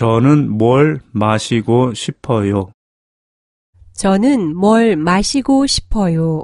저는 뭘 마시고 싶어요. 저는 뭘 마시고 싶어요.